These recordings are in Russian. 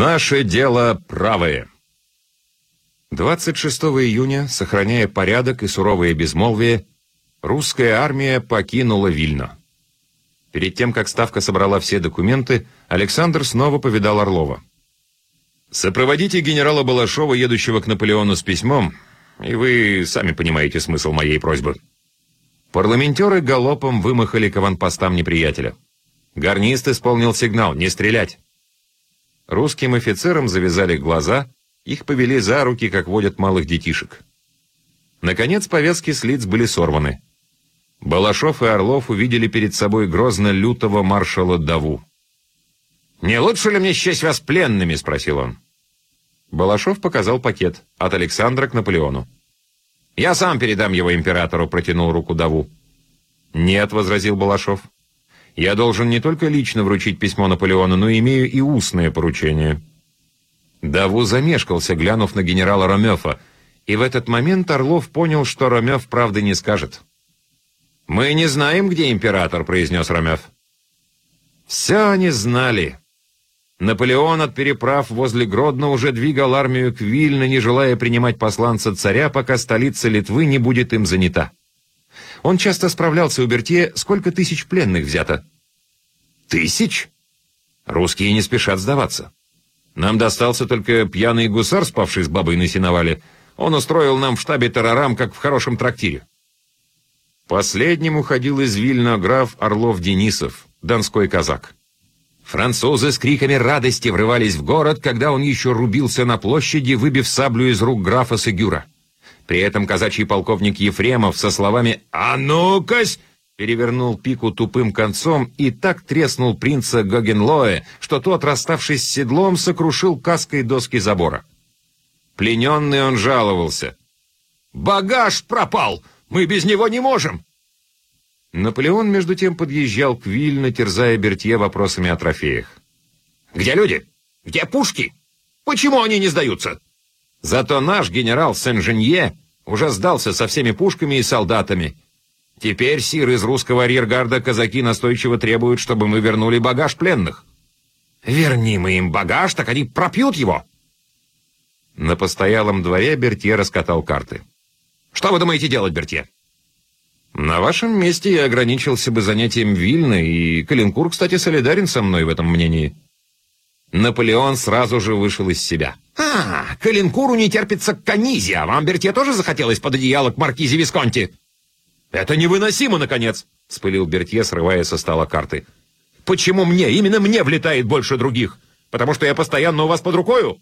Наше дело правое. 26 июня, сохраняя порядок и суровое безмолвие, русская армия покинула Вильно. Перед тем, как Ставка собрала все документы, Александр снова повидал Орлова. «Сопроводите генерала Балашова, едущего к Наполеону с письмом, и вы сами понимаете смысл моей просьбы». Парламентеры галопом вымахали к аванпостам неприятеля. Гарнист исполнил сигнал «Не стрелять!». Русским офицерам завязали глаза, их повели за руки, как водят малых детишек. Наконец повязки с лиц были сорваны. Балашов и Орлов увидели перед собой грозно лютого маршала Даву. «Не лучше ли мне счесть вас пленными?» — спросил он. Балашов показал пакет от Александра к Наполеону. «Я сам передам его императору», — протянул руку Даву. «Нет», — возразил Балашов. Я должен не только лично вручить письмо Наполеону, но имею и устное поручение». Даву замешкался, глянув на генерала Ромёфа, и в этот момент Орлов понял, что Ромёв правды не скажет. «Мы не знаем, где император», — произнес Ромёв. Все они знали. Наполеон от переправ возле Гродно уже двигал армию к Вильно, не желая принимать посланца царя, пока столица Литвы не будет им занята. Он часто справлялся у Бертье, сколько тысяч пленных взято. Тысяч? Русские не спешат сдаваться. Нам достался только пьяный гусар, спавший с бабой на сеновале. Он устроил нам в штабе террорам, как в хорошем трактире. Последним уходил из Вильна граф Орлов-Денисов, донской казак. Французы с криками радости врывались в город, когда он еще рубился на площади, выбив саблю из рук графа Сегюра. При этом казачий полковник Ефремов со словами «А ну-кась!» перевернул пику тупым концом и так треснул принца Гогенлоэ, что тот, расставшись с седлом, сокрушил каской доски забора. Плененный он жаловался. «Багаж пропал! Мы без него не можем!» Наполеон, между тем, подъезжал к Вильно, терзая Бертье вопросами о трофеях. «Где люди? Где пушки? Почему они не сдаются?» Зато наш генерал Сен-Женье уже сдался со всеми пушками и солдатами. Теперь, сир, из русского арьергарда казаки настойчиво требуют, чтобы мы вернули багаж пленных. Верни мы им багаж, так они пропьют его. На постоялом дворе Бертье раскатал карты. Что вы думаете делать, Бертье? На вашем месте я ограничился бы занятием Вильны, и Калинкур, кстати, солидарен со мной в этом мнении. Наполеон сразу же вышел из себя. «А, Калинкуру не терпится к Канизе, а вам, Бертье, тоже захотелось под одеяло к маркизе Висконти?» «Это невыносимо, наконец!» — вспылил Бертье, срывая со стола карты. «Почему мне, именно мне влетает больше других? Потому что я постоянно у вас под рукою?»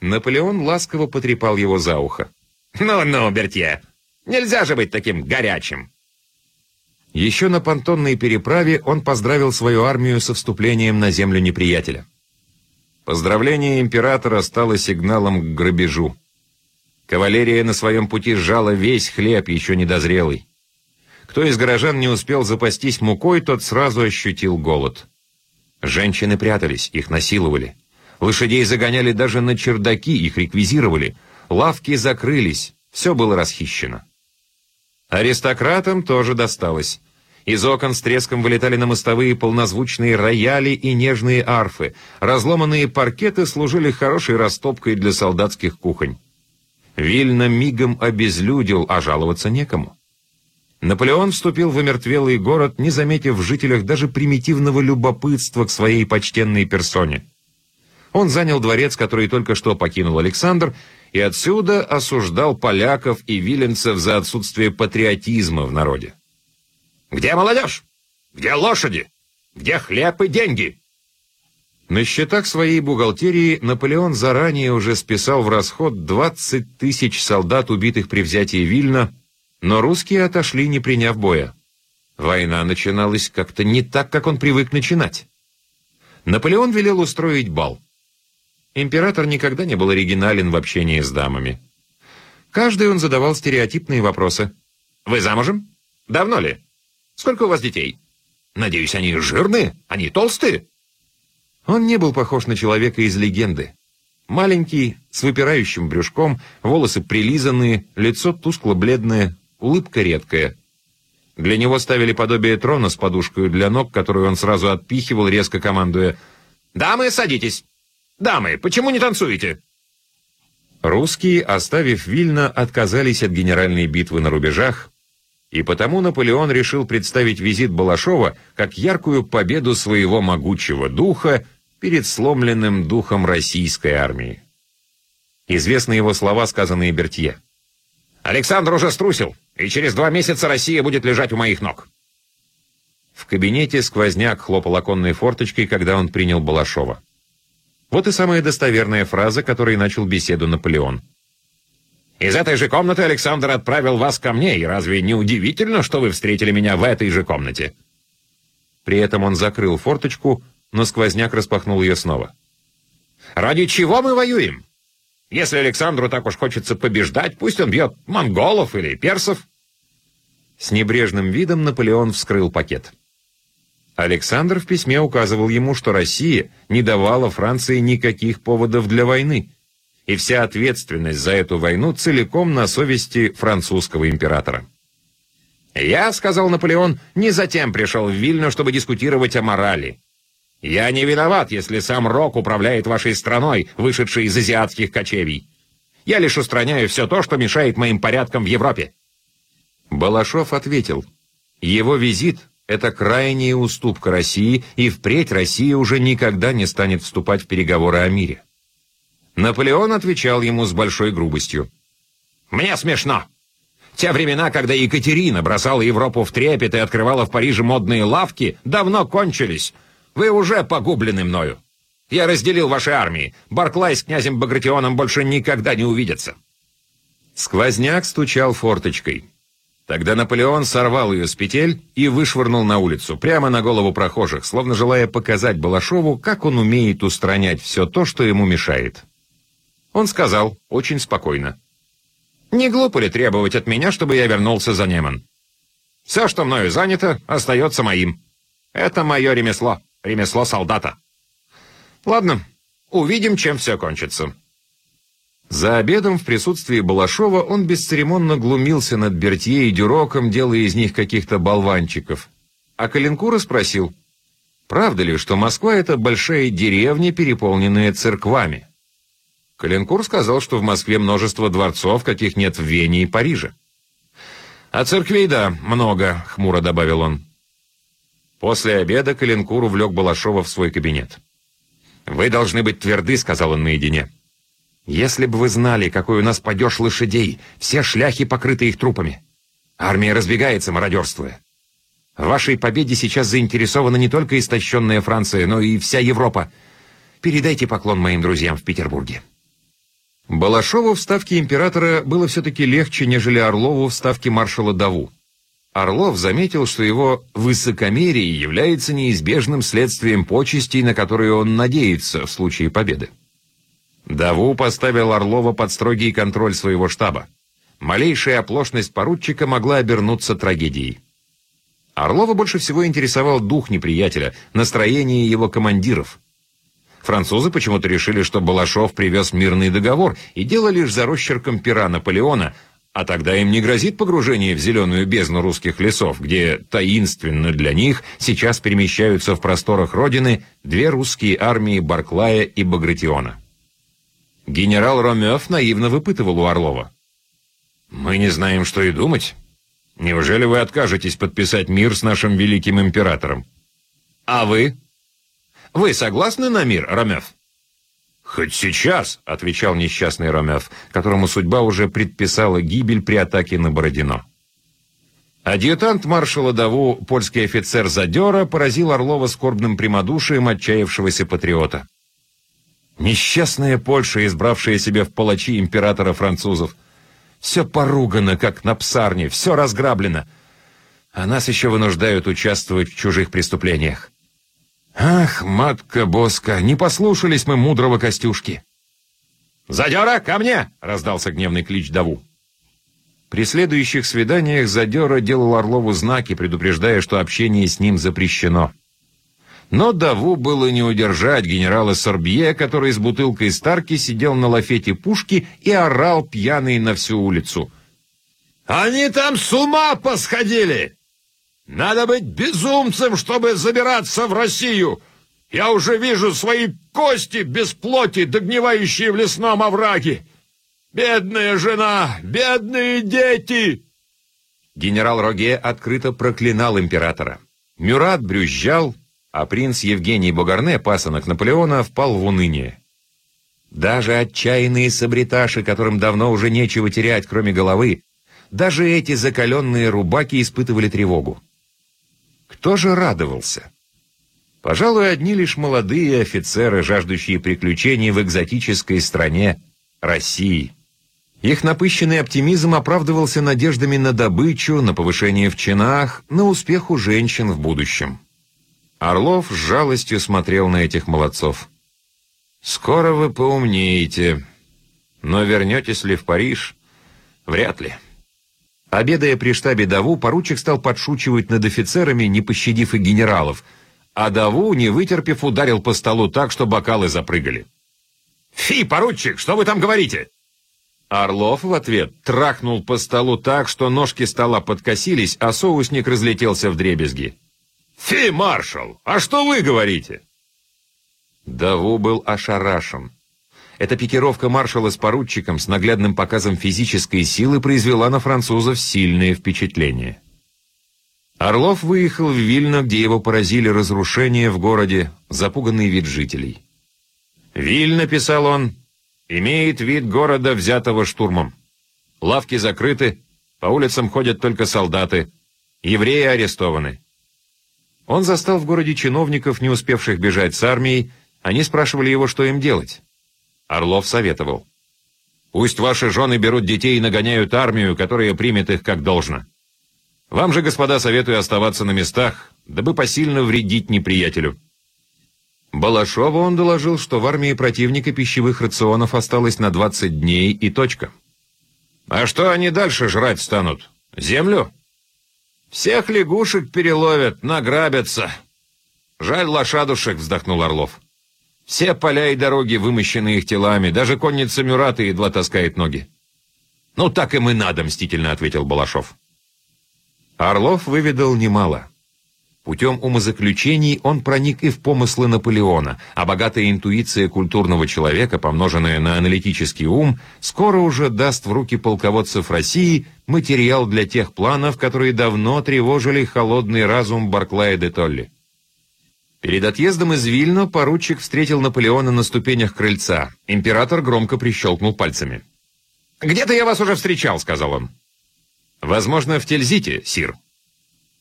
Наполеон ласково потрепал его за ухо. «Ну-ну, Бертье, нельзя же быть таким горячим!» Еще на понтонной переправе он поздравил свою армию со вступлением на землю неприятеля. Поздравление императора стало сигналом к грабежу. Кавалерия на своем пути сжала весь хлеб, еще недозрелый. Кто из горожан не успел запастись мукой, тот сразу ощутил голод. Женщины прятались, их насиловали. Лошадей загоняли даже на чердаки, их реквизировали. Лавки закрылись, все было расхищено. Аристократам тоже досталось. Из окон с треском вылетали на мостовые полнозвучные рояли и нежные арфы. Разломанные паркеты служили хорошей растопкой для солдатских кухонь. Вильно мигом обезлюдил, а жаловаться некому. Наполеон вступил в омертвелый город, не заметив в жителях даже примитивного любопытства к своей почтенной персоне. Он занял дворец, который только что покинул Александр, и отсюда осуждал поляков и виленцев за отсутствие патриотизма в народе. Где молодежь? Где лошади? Где хлеб и деньги?» На счетах своей бухгалтерии Наполеон заранее уже списал в расход 20 тысяч солдат, убитых при взятии Вильна, но русские отошли, не приняв боя. Война начиналась как-то не так, как он привык начинать. Наполеон велел устроить бал. Император никогда не был оригинален в общении с дамами. Каждый он задавал стереотипные вопросы. «Вы замужем? Давно ли? Сколько у вас детей? Надеюсь, они жирные? Они толстые?» Он не был похож на человека из легенды. Маленький, с выпирающим брюшком, волосы прилизанные, лицо тускло-бледное, улыбка редкая. Для него ставили подобие трона с подушкой для ног, которую он сразу отпихивал, резко командуя «Дамы, садитесь! Дамы, почему не танцуете?» Русские, оставив Вильно, отказались от генеральной битвы на рубежах, и потому Наполеон решил представить визит Балашова как яркую победу своего могучего духа перед сломленным духом российской армии. Известны его слова, сказанные Бертье. «Александр уже струсил, и через два месяца Россия будет лежать у моих ног». В кабинете сквозняк хлопал оконной форточкой, когда он принял Балашова. Вот и самая достоверная фраза, которой начал беседу Наполеон. «Из этой же комнаты Александр отправил вас ко мне, и разве не удивительно, что вы встретили меня в этой же комнате?» При этом он закрыл форточку, но сквозняк распахнул ее снова. «Ради чего мы воюем? Если Александру так уж хочется побеждать, пусть он бьет монголов или персов». С небрежным видом Наполеон вскрыл пакет. Александр в письме указывал ему, что Россия не давала Франции никаких поводов для войны, и вся ответственность за эту войну целиком на совести французского императора. «Я, — сказал Наполеон, — не затем пришел в Вильну, чтобы дискутировать о морали. Я не виноват, если сам Рок управляет вашей страной, вышедшей из азиатских кочевий. Я лишь устраняю все то, что мешает моим порядкам в Европе». Балашов ответил, его визит это крайняя уступка России, и впредь Россия уже никогда не станет вступать в переговоры о мире. Наполеон отвечал ему с большой грубостью. «Мне смешно. Те времена, когда Екатерина бросала Европу в трепет и открывала в Париже модные лавки, давно кончились. Вы уже погублены мною. Я разделил ваши армии. Барклай с князем Багратионом больше никогда не увидятся». Сквозняк стучал форточкой. Тогда Наполеон сорвал ее с петель и вышвырнул на улицу, прямо на голову прохожих, словно желая показать Балашову, как он умеет устранять все то, что ему мешает. Он сказал очень спокойно. «Не глупо ли требовать от меня, чтобы я вернулся за Неман? Все, что мною занято, остается моим. Это мое ремесло, ремесло солдата. Ладно, увидим, чем все кончится». За обедом в присутствии Балашова он бесцеремонно глумился над Бертье и Дюроком, делая из них каких-то болванчиков. А Калинкура спросил, правда ли, что Москва — это большая деревня, переполненная церквами? Калинкур сказал, что в Москве множество дворцов, каких нет в Вене и Париже. «А церквей, да, много», — хмуро добавил он. После обеда Калинкур увлек Балашова в свой кабинет. «Вы должны быть тверды», — сказал он наедине. Если бы вы знали, какой у нас падеж лошадей, все шляхи покрыты их трупами. Армия разбегается, мародерствуя. В вашей победе сейчас заинтересована не только истощенная Франция, но и вся Европа. Передайте поклон моим друзьям в Петербурге». Балашову в ставке императора было все-таки легче, нежели Орлову в ставке маршала Даву. Орлов заметил, что его высокомерие является неизбежным следствием почестей, на которые он надеется в случае победы. Даву поставил Орлова под строгий контроль своего штаба. Малейшая оплошность поручика могла обернуться трагедией. Орлова больше всего интересовал дух неприятеля, настроение его командиров. Французы почему-то решили, что Балашов привез мирный договор, и дело лишь за росчерком пера Наполеона, а тогда им не грозит погружение в зеленую бездну русских лесов, где таинственно для них сейчас перемещаются в просторах Родины две русские армии Барклая и Багратиона. Генерал Ромев наивно выпытывал у Орлова. «Мы не знаем, что и думать. Неужели вы откажетесь подписать мир с нашим великим императором?» «А вы?» «Вы согласны на мир, Ромев?» «Хоть сейчас», — отвечал несчастный Ромев, которому судьба уже предписала гибель при атаке на Бородино. Адъютант маршала Даву, польский офицер Задера, поразил Орлова скорбным прямодушием отчаявшегося патриота. Несчастная Польша, избравшая себе в палачи императора французов. Все поругано, как на псарне, все разграблено. А нас еще вынуждают участвовать в чужих преступлениях. Ах, матка Боска, не послушались мы мудрого Костюшки. «Задера, ко мне!» — раздался гневный клич Даву. При следующих свиданиях Задера делал Орлову знаки, предупреждая, что общение с ним запрещено. Но Даву было не удержать генерала Сорбье, который с бутылкой Старки сидел на лафете пушки и орал пьяный на всю улицу. «Они там с ума посходили! Надо быть безумцем, чтобы забираться в Россию! Я уже вижу свои кости без плоти, догнивающие в лесном овраге. Бедная жена, бедные дети!» Генерал Роге открыто проклинал императора. Мюрат брюзжал, а принц Евгений Бугарне, пасынок Наполеона, впал в уныние. Даже отчаянные сабриташи, которым давно уже нечего терять, кроме головы, даже эти закаленные рубаки испытывали тревогу. Кто же радовался? Пожалуй, одни лишь молодые офицеры, жаждущие приключений в экзотической стране России. Их напыщенный оптимизм оправдывался надеждами на добычу, на повышение в чинах, на успех у женщин в будущем. Орлов с жалостью смотрел на этих молодцов. «Скоро вы поумнеете, но вернетесь ли в Париж? Вряд ли». Обедая при штабе Даву, поручик стал подшучивать над офицерами, не пощадив и генералов, а Даву, не вытерпев, ударил по столу так, что бокалы запрыгали. «Фи, поручик, что вы там говорите?» Орлов в ответ трахнул по столу так, что ножки стола подкосились, а соусник разлетелся в дребезги. «Фи, маршал, а что вы говорите?» Даву был ошарашен. Эта пикировка маршала с поручиком с наглядным показом физической силы произвела на французов сильное впечатление. Орлов выехал в Вильно, где его поразили разрушения в городе, запуганный вид жителей. «Вильно», — писал он, — «имеет вид города, взятого штурмом. Лавки закрыты, по улицам ходят только солдаты, евреи арестованы». Он застал в городе чиновников, не успевших бежать с армией, они спрашивали его, что им делать. Орлов советовал. «Пусть ваши жены берут детей и нагоняют армию, которая примет их как должно. Вам же, господа, советую оставаться на местах, дабы посильно вредить неприятелю». Балашову он доложил, что в армии противника пищевых рационов осталось на 20 дней и точка. «А что они дальше жрать станут? Землю?» «Всех лягушек переловят, награбятся». «Жаль лошадушек», — вздохнул Орлов. Все поля и дороги вымощены их телами, даже конница Мюрата едва таскает ноги. «Ну, так им и надо», — мстительно ответил Балашов. Орлов выведал немало. Путем умозаключений он проник и в помыслы Наполеона, а богатая интуиция культурного человека, помноженная на аналитический ум, скоро уже даст в руки полководцев России материал для тех планов, которые давно тревожили холодный разум Барклая де Толли. Перед отъездом из Вильно поручик встретил Наполеона на ступенях крыльца. Император громко прищелкнул пальцами. «Где-то я вас уже встречал», — сказал он. «Возможно, в Тильзите, сир».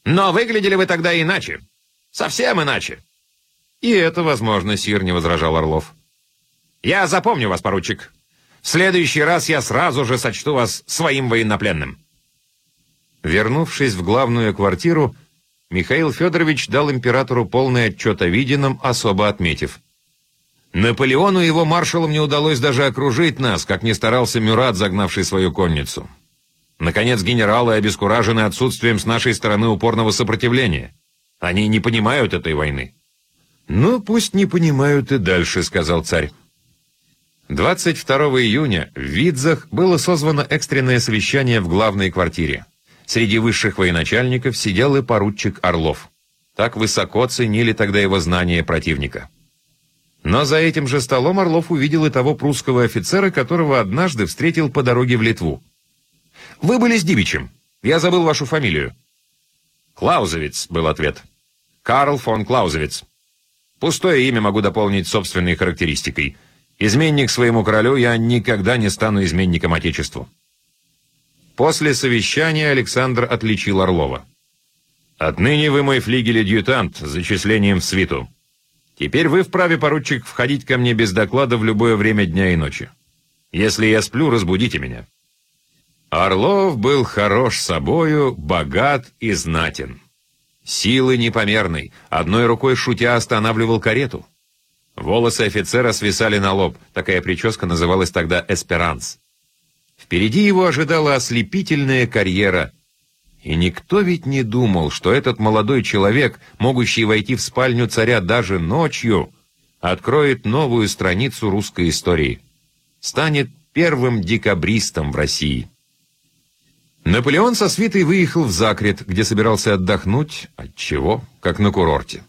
«Но выглядели вы тогда иначе. Совсем иначе». «И это возможно, сир», — не возражал Орлов. «Я запомню вас, поручик. В следующий раз я сразу же сочту вас своим военнопленным». Вернувшись в главную квартиру, Михаил Федорович дал императору полный отчет о виденном, особо отметив. Наполеону и его маршалам не удалось даже окружить нас, как не старался Мюрат, загнавший свою конницу. Наконец, генералы обескуражены отсутствием с нашей стороны упорного сопротивления. Они не понимают этой войны. «Ну, пусть не понимают и дальше», — сказал царь. 22 июня в Видзах было созвано экстренное совещание в главной квартире. Среди высших военачальников сидел и поручик Орлов. Так высоко ценили тогда его знания противника. Но за этим же столом Орлов увидел и того прусского офицера, которого однажды встретил по дороге в Литву. «Вы были с Дибичем. Я забыл вашу фамилию». «Клаузевиц», — был ответ. «Карл фон Клаузевиц. Пустое имя могу дополнить собственной характеристикой. Изменник своему королю я никогда не стану изменником Отечеству». После совещания Александр отличил Орлова. «Отныне вы мой флигель-адъютант с зачислением в свиту. Теперь вы вправе, поручик, входить ко мне без доклада в любое время дня и ночи. Если я сплю, разбудите меня». Орлов был хорош собою, богат и знатен. Силы непомерной, одной рукой шутя останавливал карету. Волосы офицера свисали на лоб, такая прическа называлась тогда «эсперанс». Впереди его ожидала ослепительная карьера. И никто ведь не думал, что этот молодой человек, могущий войти в спальню царя даже ночью, откроет новую страницу русской истории. Станет первым декабристом в России. Наполеон со свитой выехал в Закрет, где собирался отдохнуть, от чего, как на курорте.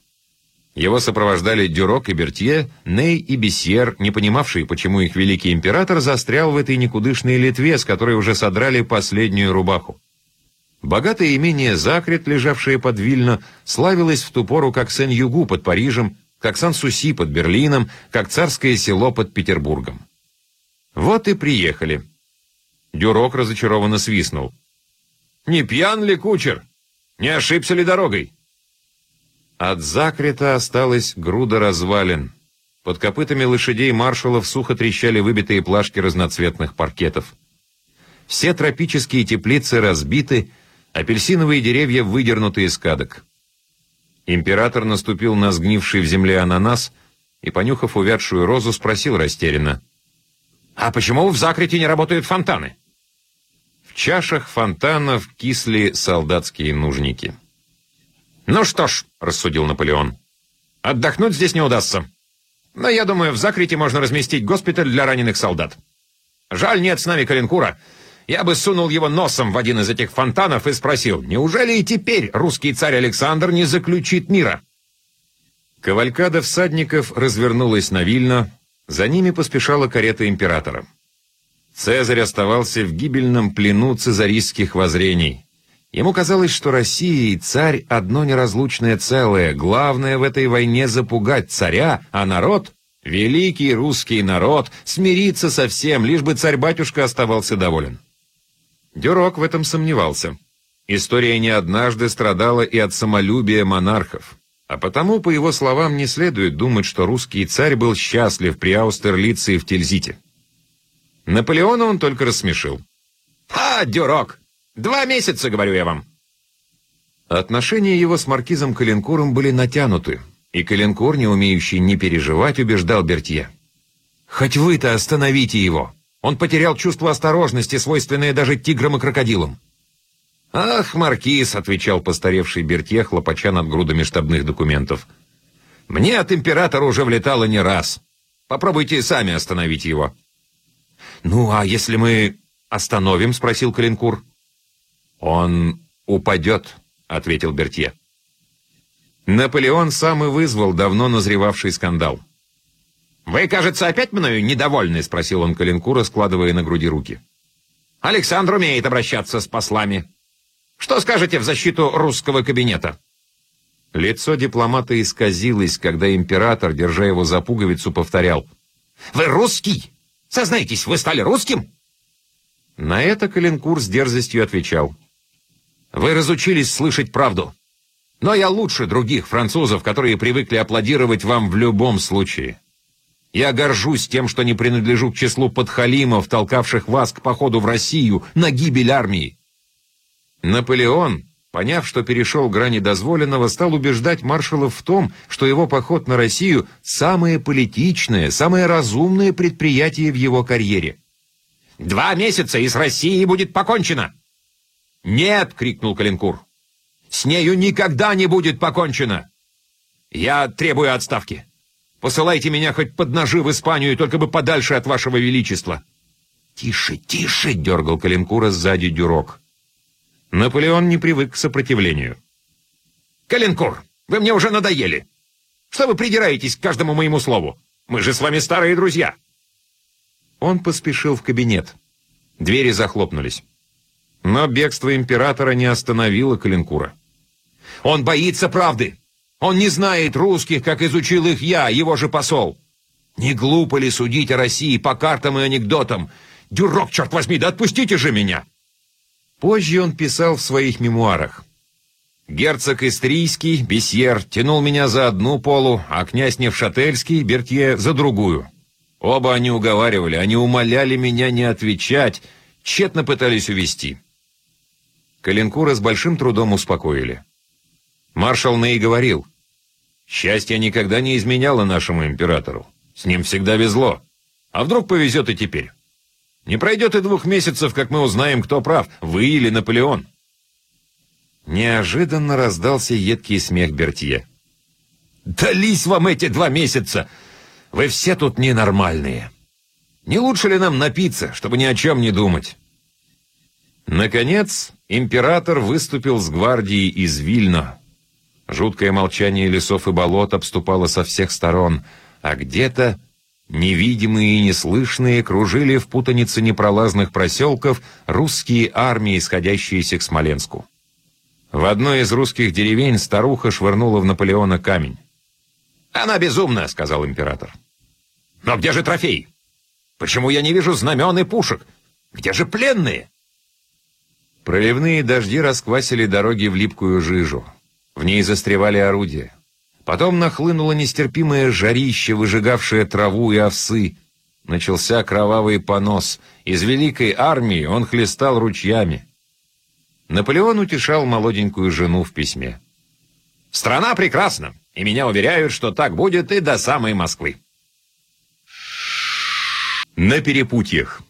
Его сопровождали Дюрок и Бертье, Ней и Бесьер, не понимавшие, почему их великий император застрял в этой никудышной Литве, с которой уже содрали последнюю рубаху. Богатое имение Закрет, лежавшее под Вильно, славилось в ту пору как Сен-Югу под Парижем, как Сан-Суси под Берлином, как царское село под Петербургом. Вот и приехали. Дюрок разочарованно свистнул. «Не пьян ли кучер? Не ошибся ли дорогой?» От Закрета осталась груда развалин. Под копытами лошадей маршалов сухо трещали выбитые плашки разноцветных паркетов. Все тропические теплицы разбиты, апельсиновые деревья выдернуты из кадок. Император наступил на сгнивший в земле ананас и, понюхав увядшую розу, спросил растерянно. «А почему в Закрете не работают фонтаны?» В чашах фонтанов кисли солдатские нужники. «Ну что ж», — рассудил Наполеон, — «отдохнуть здесь не удастся. Но я думаю, в Закрите можно разместить госпиталь для раненых солдат. Жаль, нет с нами Калинкура. Я бы сунул его носом в один из этих фонтанов и спросил, неужели и теперь русский царь Александр не заключит мира?» Кавалькада всадников развернулась на Вильно, за ними поспешала карета императора. Цезарь оставался в гибельном плену цезаристских воззрений. Ему казалось, что Россия и царь — одно неразлучное целое. Главное в этой войне запугать царя, а народ — великий русский народ — смириться со всем, лишь бы царь-батюшка оставался доволен. Дюрок в этом сомневался. История не однажды страдала и от самолюбия монархов. А потому, по его словам, не следует думать, что русский царь был счастлив при Аустерлице и в Тильзите. Наполеона он только рассмешил. «А, Дюрок! Два месяца, говорю я вам!» Отношения его с маркизом Калинкуром были натянуты, и Калинкур, не умеющий не переживать, убеждал Бертье. «Хоть вы-то остановите его! Он потерял чувство осторожности, свойственное даже тиграм и крокодилам!» «Ах, маркиз!» — отвечал постаревший Бертье, хлопача над грудами штабных документов. «Мне от императора уже влетало не раз. Попробуйте сами остановить его». «Ну, а если мы остановим?» — спросил Калинкур. «Он упадет», — ответил Бертье. Наполеон сам и вызвал давно назревавший скандал. «Вы, кажется, опять мною недовольны?» — спросил он Калинкура, складывая на груди руки. «Александр умеет обращаться с послами. Что скажете в защиту русского кабинета?» Лицо дипломата исказилось, когда император, держа его за пуговицу, повторял. «Вы русский? Сознайтесь, вы стали русским?» На это Калинкур с дерзостью отвечал. «Вы разучились слышать правду. Но я лучше других французов, которые привыкли аплодировать вам в любом случае. Я горжусь тем, что не принадлежу к числу подхалимов, толкавших вас к походу в Россию на гибель армии. Наполеон, поняв, что перешел грани дозволенного, стал убеждать маршалов в том, что его поход на Россию – самое политичное, самое разумное предприятие в его карьере. «Два месяца, и с Россией будет покончено!» «Нет!» — крикнул Калинкур. «С нею никогда не будет покончено! Я требую отставки! Посылайте меня хоть под ножи в Испанию, только бы подальше от вашего величества!» «Тише, тише!» — дергал Калинкура сзади дюрок. Наполеон не привык к сопротивлению. «Калинкур, вы мне уже надоели! Что вы придираетесь к каждому моему слову? Мы же с вами старые друзья!» Он поспешил в кабинет. Двери захлопнулись. Но бегство императора не остановило Калинкура. «Он боится правды! Он не знает русских, как изучил их я, его же посол! Не глупо ли судить о России по картам и анекдотам? Дюрок, черт возьми, да отпустите же меня!» Позже он писал в своих мемуарах. Герцог Истрийский, Бесьер, тянул меня за одну полу, а князь Невшательский, Бертье, за другую. Оба они уговаривали, они умоляли меня не отвечать, тщетно пытались увести. Калинкура с большим трудом успокоили. Маршал Ней говорил, «Счастье никогда не изменяло нашему императору. С ним всегда везло. А вдруг повезет и теперь? Не пройдет и двух месяцев, как мы узнаем, кто прав, вы или Наполеон». Неожиданно раздался едкий смех Бертье. «Дались вам эти два месяца! Вы все тут ненормальные! Не лучше ли нам напиться, чтобы ни о чем не думать?» Наконец, император выступил с гвардией из Вильно. Жуткое молчание лесов и болот обступало со всех сторон, а где-то, невидимые и неслышные, кружили в путанице непролазных проселков русские армии, сходящиеся к Смоленску. В одной из русских деревень старуха швырнула в Наполеона камень. «Она безумна», — сказал император. «Но где же трофей? Почему я не вижу знамен и пушек? Где же пленные?» Проливные дожди расквасили дороги в липкую жижу. В ней застревали орудия. Потом нахлынуло нестерпимое жарище, выжигавшее траву и овсы. Начался кровавый понос. Из великой армии он хлестал ручьями. Наполеон утешал молоденькую жену в письме. «Страна прекрасна, и меня уверяют, что так будет и до самой Москвы». На перепутьях.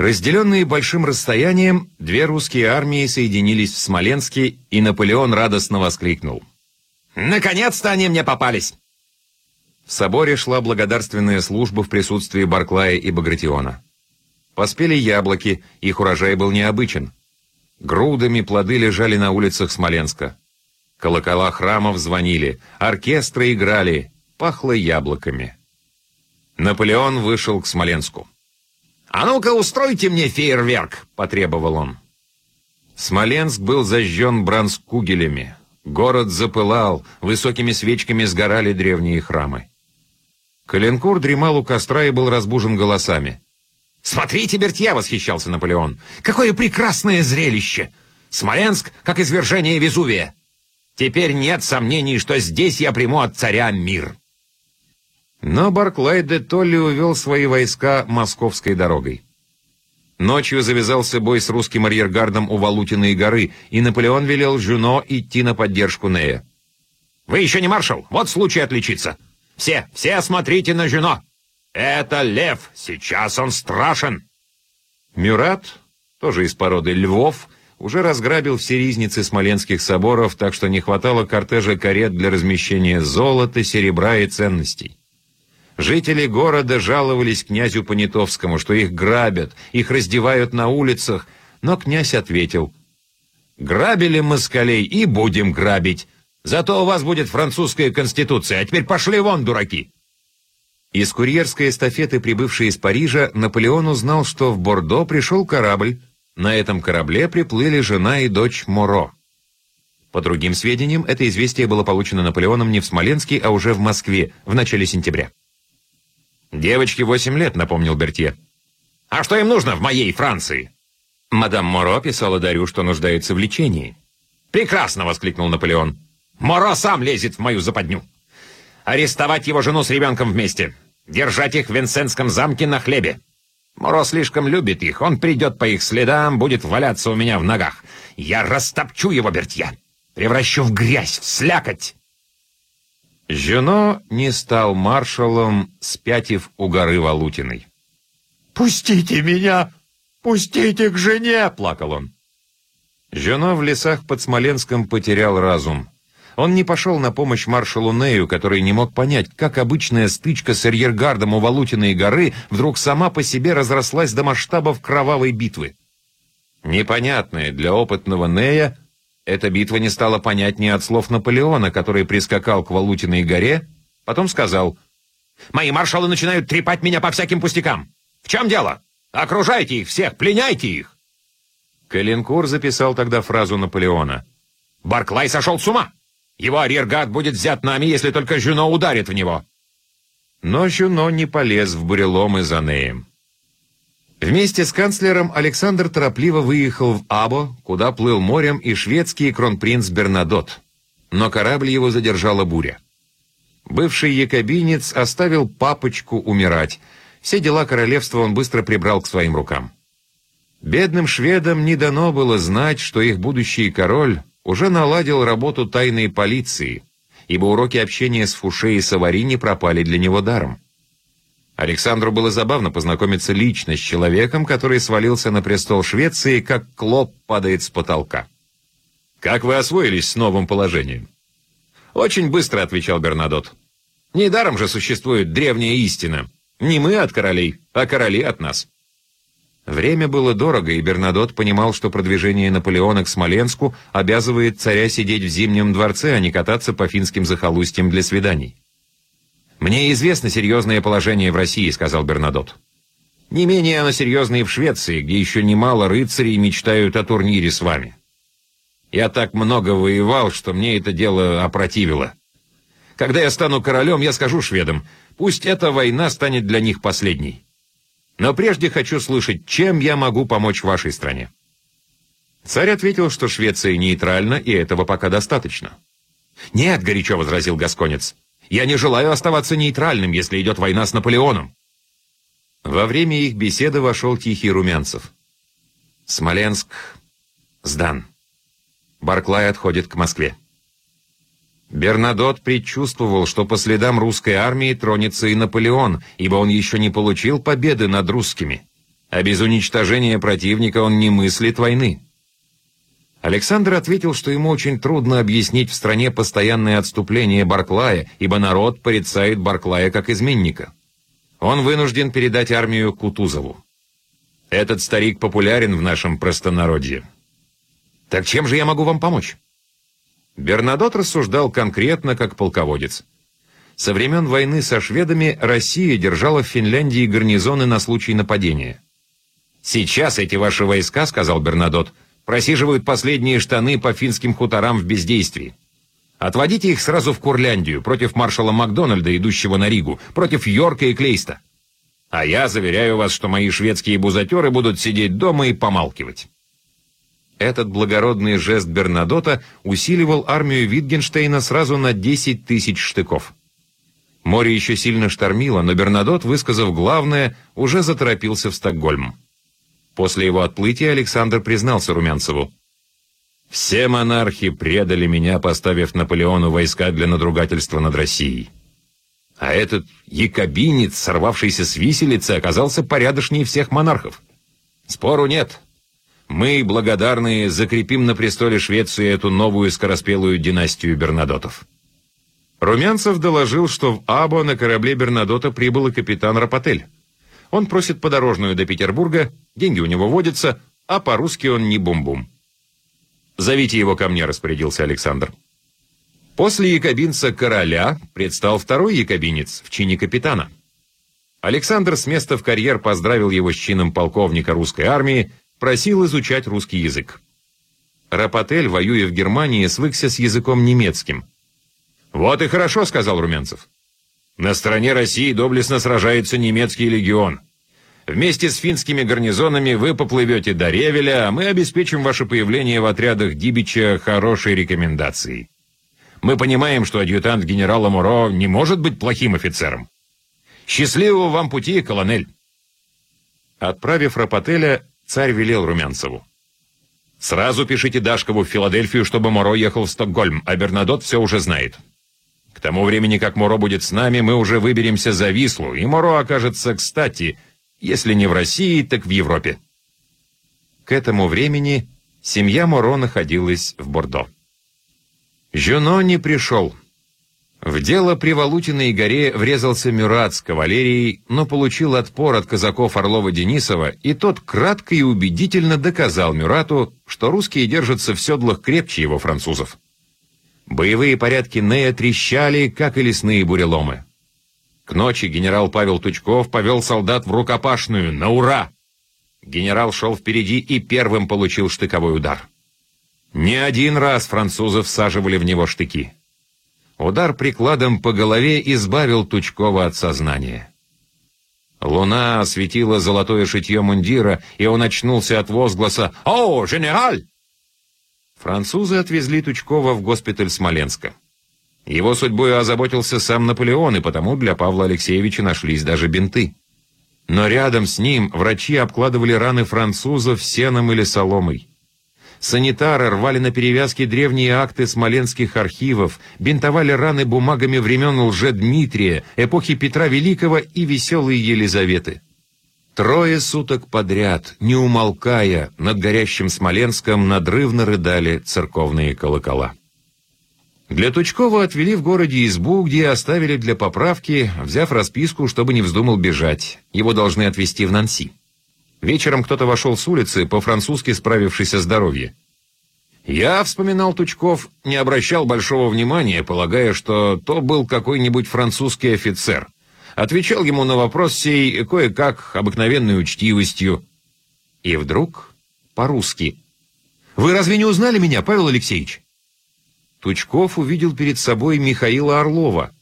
Разделенные большим расстоянием, две русские армии соединились в Смоленске, и Наполеон радостно воскликнул. «Наконец-то они мне попались!» В соборе шла благодарственная служба в присутствии Барклая и Багратиона. Поспели яблоки, их урожай был необычен. Грудами плоды лежали на улицах Смоленска. Колокола храмов звонили, оркестры играли, пахло яблоками. Наполеон вышел к Смоленску. «А ну-ка, устройте мне фейерверк!» — потребовал он. Смоленск был зажжен бранскугелями. Город запылал, высокими свечками сгорали древние храмы. Каленкур дремал у костра и был разбужен голосами. «Смотрите, Бертье!» — восхищался Наполеон. «Какое прекрасное зрелище! Смоленск, как извержение Везувия! Теперь нет сомнений, что здесь я приму от царя мир!» Но Барклай де Толли увел свои войска московской дорогой. Ночью завязался бой с русским арьергардом у Валутиной горы, и Наполеон велел Жюно идти на поддержку Нея. «Вы еще не маршал? Вот случай отличиться! Все, все смотрите на Жюно! Это лев! Сейчас он страшен!» Мюрат, тоже из породы львов, уже разграбил все ризницы смоленских соборов, так что не хватало кортежа карет для размещения золота, серебра и ценностей. Жители города жаловались князю Понятовскому, что их грабят, их раздевают на улицах, но князь ответил, «Грабили москалей и будем грабить. Зато у вас будет французская конституция, а теперь пошли вон, дураки!» Из курьерской эстафеты, прибывшей из Парижа, Наполеон узнал, что в Бордо пришел корабль. На этом корабле приплыли жена и дочь Моро. По другим сведениям, это известие было получено Наполеоном не в Смоленске, а уже в Москве в начале сентября. «Девочке восемь лет», — напомнил Бертье. «А что им нужно в моей Франции?» Мадам Моро писала Дарю, что нуждается в лечении. «Прекрасно!» — воскликнул Наполеон. «Моро сам лезет в мою западню. Арестовать его жену с ребенком вместе. Держать их в Винсентском замке на хлебе. Моро слишком любит их. Он придет по их следам, будет валяться у меня в ногах. Я растопчу его, Бертье. Превращу в грязь, в слякоть. Жено не стал маршалом, спятив у горы Валутиной. «Пустите меня! Пустите к жене!» — плакал он. Жено в лесах под Смоленском потерял разум. Он не пошел на помощь маршалу Нею, который не мог понять, как обычная стычка с арьергардом у Валутиной горы вдруг сама по себе разрослась до масштабов кровавой битвы. Непонятная для опытного Нея эта битва не стала понятнее от слов Наполеона, который прискакал к Валутиной горе, потом сказал, «Мои маршалы начинают трепать меня по всяким пустякам. В чем дело? Окружайте их всех, пленяйте их!» Калинкур записал тогда фразу Наполеона. «Барклай сошел с ума! Его арьергард будет взят нами, если только Жюно ударит в него!» Но Жюно не полез в буреломы за Неем. Вместе с канцлером Александр торопливо выехал в Або, куда плыл морем и шведский кронпринц Бернадот. Но корабль его задержала буря. Бывший якобинец оставил папочку умирать. Все дела королевства он быстро прибрал к своим рукам. Бедным шведам не дано было знать, что их будущий король уже наладил работу тайной полиции, ибо уроки общения с Фуше и Савари не пропали для него даром. Александру было забавно познакомиться лично с человеком, который свалился на престол Швеции, как клоп падает с потолка. «Как вы освоились с новым положением?» «Очень быстро», — отвечал Бернадот. «Недаром же существует древняя истина. Не мы от королей, а короли от нас». Время было дорого, и Бернадот понимал, что продвижение Наполеона к Смоленску обязывает царя сидеть в Зимнем дворце, а не кататься по финским захолустьям для свиданий. «Мне известно серьезное положение в России», — сказал Бернадот. «Не менее оно серьезное и в Швеции, где еще немало рыцарей мечтают о турнире с вами. Я так много воевал, что мне это дело опротивило. Когда я стану королем, я скажу шведам, пусть эта война станет для них последней. Но прежде хочу слышать, чем я могу помочь вашей стране. Царь ответил, что Швеция нейтральна, и этого пока достаточно. «Нет», — горячо возразил Гасконец, — «я не желаю оставаться нейтральным, если идет война с Наполеоном». Во время их беседы вошел Тихий Румянцев. «Смоленск сдан. Барклай отходит к Москве». Бернадот предчувствовал, что по следам русской армии тронется и Наполеон, ибо он еще не получил победы над русскими. А без уничтожения противника он не мыслит войны. Александр ответил, что ему очень трудно объяснить в стране постоянное отступление Барклая, ибо народ порицает Барклая как изменника. Он вынужден передать армию Кутузову. Этот старик популярен в нашем простонародье. Так чем же я могу вам помочь? Бернадот рассуждал конкретно как полководец. Со времен войны со шведами Россия держала в Финляндии гарнизоны на случай нападения. «Сейчас эти ваши войска, — сказал Бернадот, — просиживают последние штаны по финским хуторам в бездействии. Отводите их сразу в Курляндию, против маршала Макдональда, идущего на Ригу, против Йорка и Клейста. А я заверяю вас, что мои шведские бузатеры будут сидеть дома и помалкивать». Этот благородный жест Бернадота усиливал армию Витгенштейна сразу на 10 тысяч штыков. Море еще сильно штормило, но Бернадот, высказав главное, уже заторопился в Стокгольм. После его отплытия Александр признался Румянцеву. «Все монархи предали меня, поставив Наполеону войска для надругательства над Россией. А этот якобинец, сорвавшийся с виселицы, оказался порядочнее всех монархов. Спору нет, мы, благодарные, закрепим на престоле Швеции эту новую скороспелую династию Бернадотов. Румянцев доложил, что в Або на корабле Бернадота прибыл и капитан Рапотель. Он просит подорожную до Петербурга, деньги у него водятся, а по-русски он не бум-бум. «Зовите его ко мне», — распорядился Александр. После якобинца короля предстал второй якобинец в чине капитана. Александр с места в карьер поздравил его с чином полковника русской армии просил изучать русский язык. Рапотель, воюя в Германии, свыкся с языком немецким. «Вот и хорошо», — сказал Румянцев. «На стороне России доблестно сражается немецкий легион. Вместе с финскими гарнизонами вы поплывете до Ревеля, а мы обеспечим ваше появление в отрядах Дибича хорошей рекомендацией. Мы понимаем, что адъютант генерала Муро не может быть плохим офицером. Счастливого вам пути, колонель!» Отправив Рапотеля, Царь велел Румянцеву. «Сразу пишите Дашкову в Филадельфию, чтобы Моро ехал в Стокгольм, а Бернадот все уже знает. К тому времени, как Моро будет с нами, мы уже выберемся за Вислу, и Моро окажется кстати, если не в России, так в Европе». К этому времени семья Моро находилась в Бордо. Жюно не пришел. В дело при Валутиной горе врезался Мюрат с кавалерией, но получил отпор от казаков Орлова-Денисова, и тот кратко и убедительно доказал Мюрату, что русские держатся в седлах крепче его французов. Боевые порядки Нея трещали, как и лесные буреломы. К ночи генерал Павел Тучков повел солдат в рукопашную, на ура! Генерал шел впереди и первым получил штыковой удар. Не один раз французы всаживали в него штыки. Удар прикладом по голове избавил Тучкова от сознания. Луна осветила золотое шитье мундира, и он очнулся от возгласа «О, генераль!». Французы отвезли Тучкова в госпиталь Смоленска. Его судьбой озаботился сам Наполеон, и потому для Павла Алексеевича нашлись даже бинты. Но рядом с ним врачи обкладывали раны французов сеном или соломой. Санитары рвали на перевязки древние акты смоленских архивов, бинтовали раны бумагами времен Лже-Дмитрия, эпохи Петра Великого и веселой Елизаветы. Трое суток подряд, не умолкая, над горящим Смоленском надрывно рыдали церковные колокола. Для Тучкова отвели в городе избу, где оставили для поправки, взяв расписку, чтобы не вздумал бежать. Его должны отвезти в Нанси. Вечером кто-то вошел с улицы, по-французски справившись о здоровье. Я, вспоминал Тучков, не обращал большого внимания, полагая, что то был какой-нибудь французский офицер. Отвечал ему на вопрос сей кое-как обыкновенной учтивостью. И вдруг по-русски. «Вы разве не узнали меня, Павел Алексеевич?» Тучков увидел перед собой Михаила Орлова.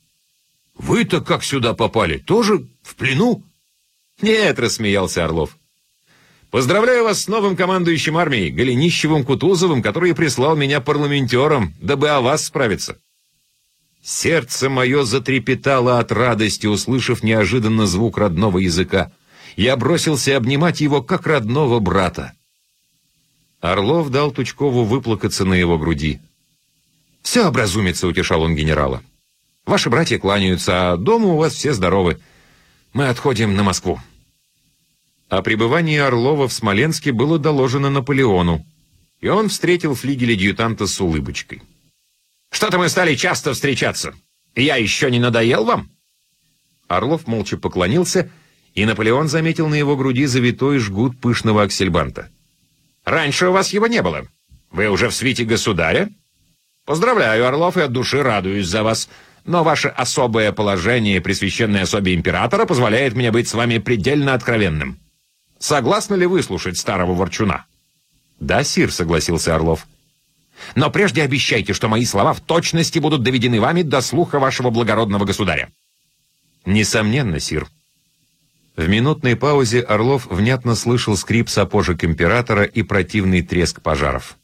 «Вы-то как сюда попали? Тоже в плену?» «Нет», — рассмеялся Орлов. Поздравляю вас с новым командующим армией, Голенищевым-Кутузовым, который прислал меня парламентером, дабы о вас справиться. Сердце мое затрепетало от радости, услышав неожиданно звук родного языка. Я бросился обнимать его, как родного брата. Орлов дал Тучкову выплакаться на его груди. «Все образумится», — утешал он генерала. «Ваши братья кланяются, а дома у вас все здоровы. Мы отходим на Москву». О пребывании Орлова в Смоленске было доложено Наполеону, и он встретил флигеля-дьютанта с улыбочкой. «Что-то мы стали часто встречаться. Я еще не надоел вам?» Орлов молча поклонился, и Наполеон заметил на его груди завитой жгут пышного аксельбанта. «Раньше у вас его не было. Вы уже в свите государя?» «Поздравляю, Орлов, и от души радуюсь за вас. Но ваше особое положение при священной особе императора позволяет мне быть с вами предельно откровенным». Согласны ли выслушать старого ворчуна?» «Да, сир», — согласился Орлов. «Но прежде обещайте, что мои слова в точности будут доведены вами до слуха вашего благородного государя». «Несомненно, сир». В минутной паузе Орлов внятно слышал скрип сапожек императора и противный треск пожаров.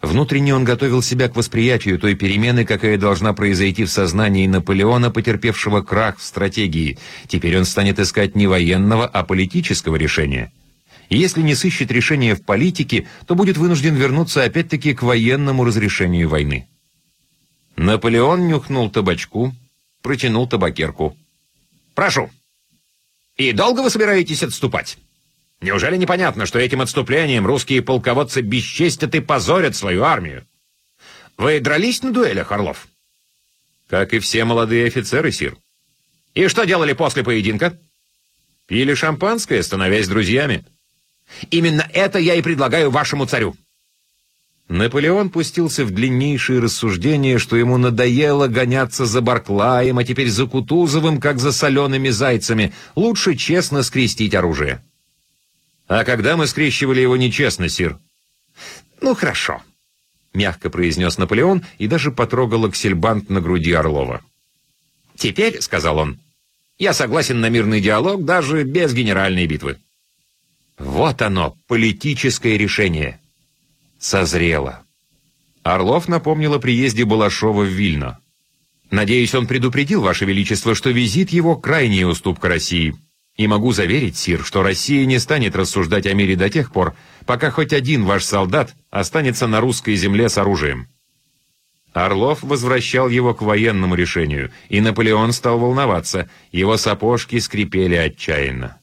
Внутренне он готовил себя к восприятию той перемены, какая должна произойти в сознании Наполеона, потерпевшего крах в стратегии. Теперь он станет искать не военного, а политического решения. Если не сыщет решения в политике, то будет вынужден вернуться опять-таки к военному разрешению войны. Наполеон нюхнул табачку, протянул табакерку. «Прошу. И долго вы собираетесь отступать?» Неужели непонятно, что этим отступлением русские полководцы бесчестят и позорят свою армию? Вы дрались на дуэлях, Орлов? Как и все молодые офицеры, Сир. И что делали после поединка? Пили шампанское, становясь друзьями. Именно это я и предлагаю вашему царю. Наполеон пустился в длиннейшие рассуждения, что ему надоело гоняться за Барклаем, а теперь за Кутузовым, как за солеными зайцами. Лучше честно скрестить оружие. «А когда мы скрещивали его нечестно, сир?» «Ну, хорошо», — мягко произнес Наполеон и даже потрогал аксельбант на груди Орлова. «Теперь», — сказал он, — «я согласен на мирный диалог даже без генеральной битвы». Вот оно, политическое решение. Созрело. Орлов напомнил о приезде Балашова в Вильно. «Надеюсь, он предупредил, Ваше Величество, что визит его — крайняя уступка России». И могу заверить, Сир, что Россия не станет рассуждать о мире до тех пор, пока хоть один ваш солдат останется на русской земле с оружием. Орлов возвращал его к военному решению, и Наполеон стал волноваться, его сапожки скрипели отчаянно.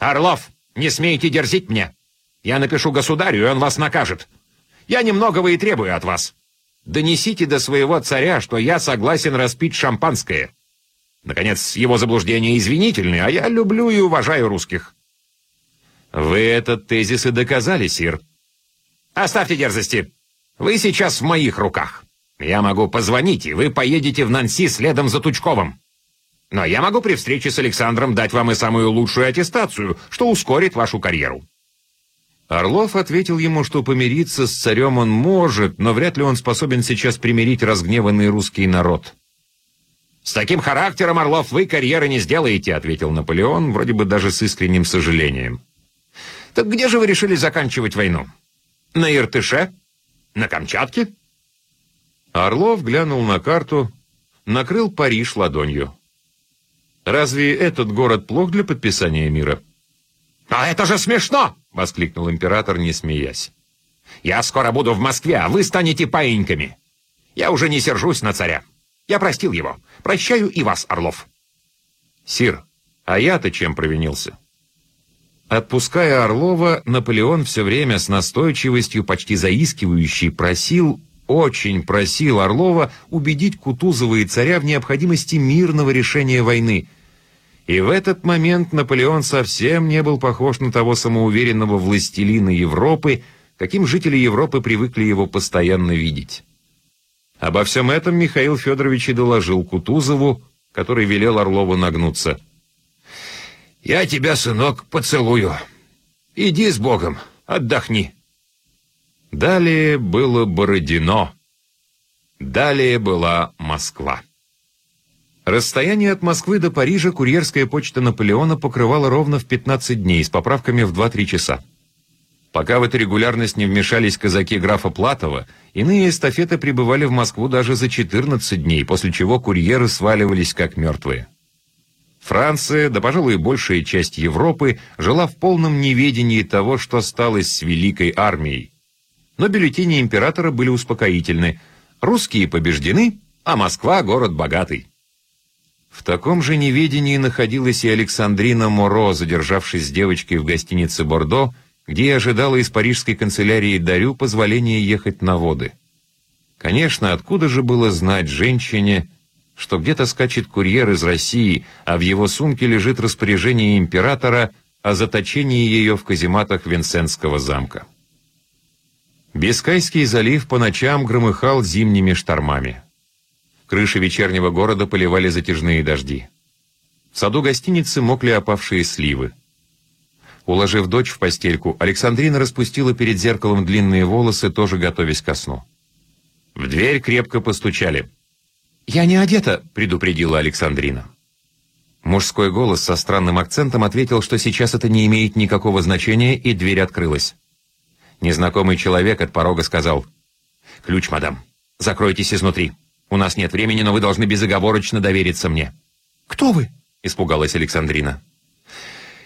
«Орлов, не смейте дерзить мне! Я напишу государю, и он вас накажет. Я немногого и требую от вас. Донесите до своего царя, что я согласен распить шампанское». Наконец, его заблуждения извинительны, а я люблю и уважаю русских». «Вы этот тезис и доказали, Сир». «Оставьте дерзости. Вы сейчас в моих руках. Я могу позвонить, и вы поедете в Нанси следом за Тучковым. Но я могу при встрече с Александром дать вам и самую лучшую аттестацию, что ускорит вашу карьеру». Орлов ответил ему, что помириться с царем он может, но вряд ли он способен сейчас примирить разгневанный русский народ. «С таким характером, Орлов, вы карьеры не сделаете», — ответил Наполеон, вроде бы даже с искренним сожалением. «Так где же вы решили заканчивать войну? На Иртыше? На Камчатке?» Орлов глянул на карту, накрыл Париж ладонью. «Разве этот город плох для подписания мира?» «А это же смешно!» — воскликнул император, не смеясь. «Я скоро буду в Москве, а вы станете паиньками. Я уже не сержусь на царя. Я простил его. Прощаю и вас, Орлов. Сир, а я-то чем провинился? Отпуская Орлова, Наполеон все время с настойчивостью, почти заискивающей, просил, очень просил Орлова убедить Кутузова и царя в необходимости мирного решения войны. И в этот момент Наполеон совсем не был похож на того самоуверенного властелина Европы, каким жители Европы привыкли его постоянно видеть. Обо всем этом Михаил Федорович и доложил Кутузову, который велел Орлову нагнуться. «Я тебя, сынок, поцелую. Иди с Богом, отдохни». Далее было Бородино. Далее была Москва. Расстояние от Москвы до Парижа курьерская почта Наполеона покрывала ровно в 15 дней с поправками в 2-3 часа. Пока в эту регулярность не вмешались казаки графа Платова, иные эстафеты прибывали в Москву даже за 14 дней, после чего курьеры сваливались как мертвые. Франция, да, пожалуй, большая часть Европы, жила в полном неведении того, что стало с Великой армией. Но бюллетени императора были успокоительны. Русские побеждены, а Москва — город богатый. В таком же неведении находилась и Александрина Моро, задержавшись с девочкой в гостинице «Бордо», где и ожидала из парижской канцелярии Дарю позволения ехать на воды. Конечно, откуда же было знать женщине, что где-то скачет курьер из России, а в его сумке лежит распоряжение императора о заточении ее в казематах Винсентского замка. Бискайский залив по ночам громыхал зимними штормами. Крыши вечернего города поливали затяжные дожди. В саду гостиницы мокли опавшие сливы. Уложив дочь в постельку, Александрина распустила перед зеркалом длинные волосы, тоже готовясь ко сну. В дверь крепко постучали. «Я не одета», — предупредила Александрина. Мужской голос со странным акцентом ответил, что сейчас это не имеет никакого значения, и дверь открылась. Незнакомый человек от порога сказал, «Ключ, мадам. Закройтесь изнутри. У нас нет времени, но вы должны безоговорочно довериться мне». «Кто вы?» — испугалась Александрина.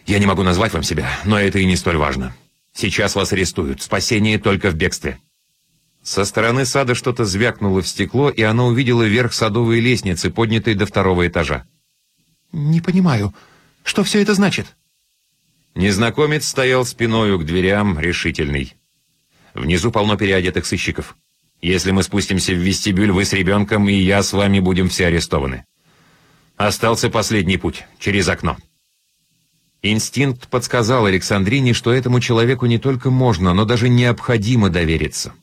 «Я не могу назвать вам себя, но это и не столь важно. Сейчас вас арестуют. Спасение только в бегстве». Со стороны сада что-то звякнуло в стекло, и она увидела верх садовой лестницы, поднятой до второго этажа. «Не понимаю. Что все это значит?» Незнакомец стоял спиною к дверям, решительный. Внизу полно переодетых сыщиков. Если мы спустимся в вестибюль, вы с ребенком и я с вами будем все арестованы. Остался последний путь, через окно. Инстинкт подсказал Александрине, что этому человеку не только можно, но даже необходимо довериться.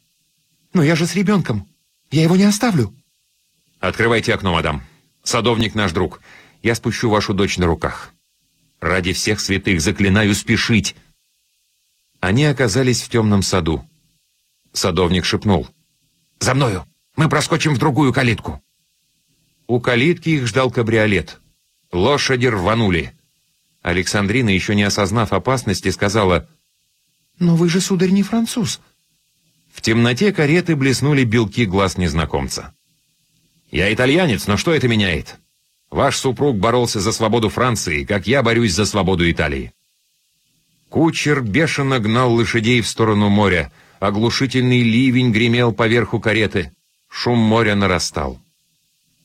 «Но я же с ребенком. Я его не оставлю». «Открывайте окно, мадам. Садовник наш друг. Я спущу вашу дочь на руках. Ради всех святых заклинаю спешить». Они оказались в темном саду. Садовник шепнул — «За мною! Мы проскочим в другую калитку!» У калитки их ждал кабриолет. Лошади рванули. Александрина, еще не осознав опасности, сказала, «Но вы же, сударь, не француз». В темноте кареты блеснули белки глаз незнакомца. «Я итальянец, но что это меняет? Ваш супруг боролся за свободу Франции, как я борюсь за свободу Италии». Кучер бешено гнал лошадей в сторону моря, Оглушительный ливень гремел поверху кареты. Шум моря нарастал.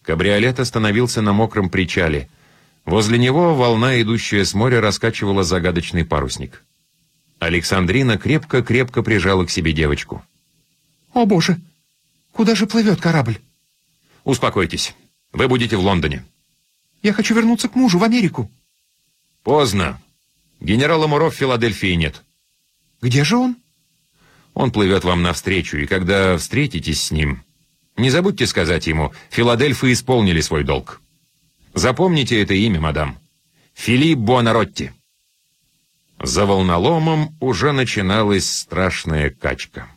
Кабриолет остановился на мокром причале. Возле него волна, идущая с моря, раскачивала загадочный парусник. Александрина крепко-крепко прижала к себе девочку. «О, Боже! Куда же плывет корабль?» «Успокойтесь. Вы будете в Лондоне». «Я хочу вернуться к мужу, в Америку». «Поздно. Генерала Муро в Филадельфии нет». «Где же он?» Он плывет вам навстречу, и когда встретитесь с ним, не забудьте сказать ему, Филадельфы исполнили свой долг. Запомните это имя, мадам. Филипп Буонаротти. За волноломом уже начиналась страшная качка.